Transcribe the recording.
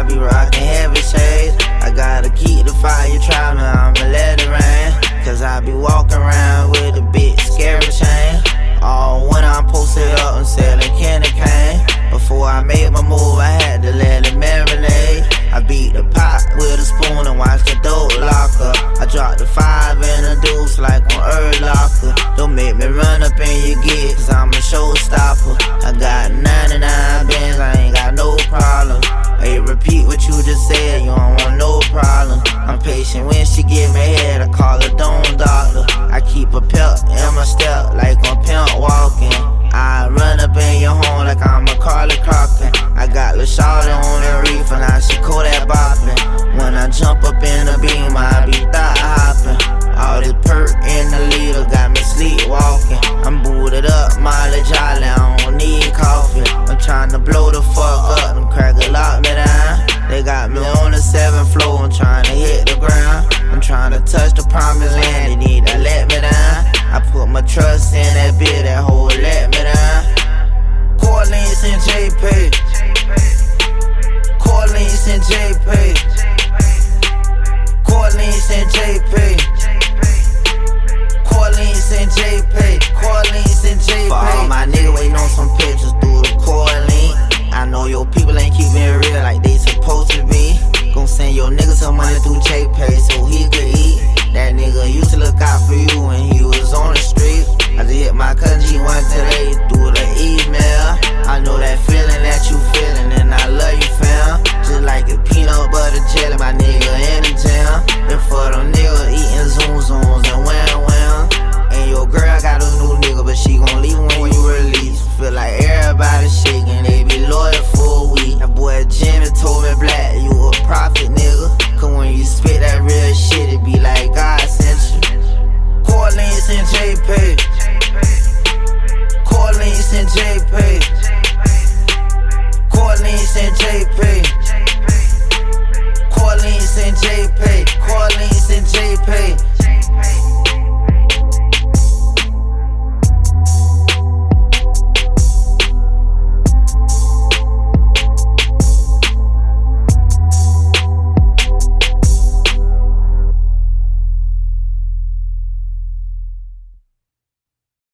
I be rockin' heavy shades. I gotta keep the fire trying, I'ma let it rain. Cause I be walkin' around with a bit scary shine. Shawty on the reef and I she call that bopping. When I jump up in the beam, I be thought hopping. All this perk in the leader got me sleepwalking. I'm booted up, mileage jolly, I don't need coffee. I'm trying to blow the fuck up, them crackers lock me down. They got me on the seventh floor, I'm trying to hit the ground. I'm trying to touch the promised land, they need to let me down. got for you.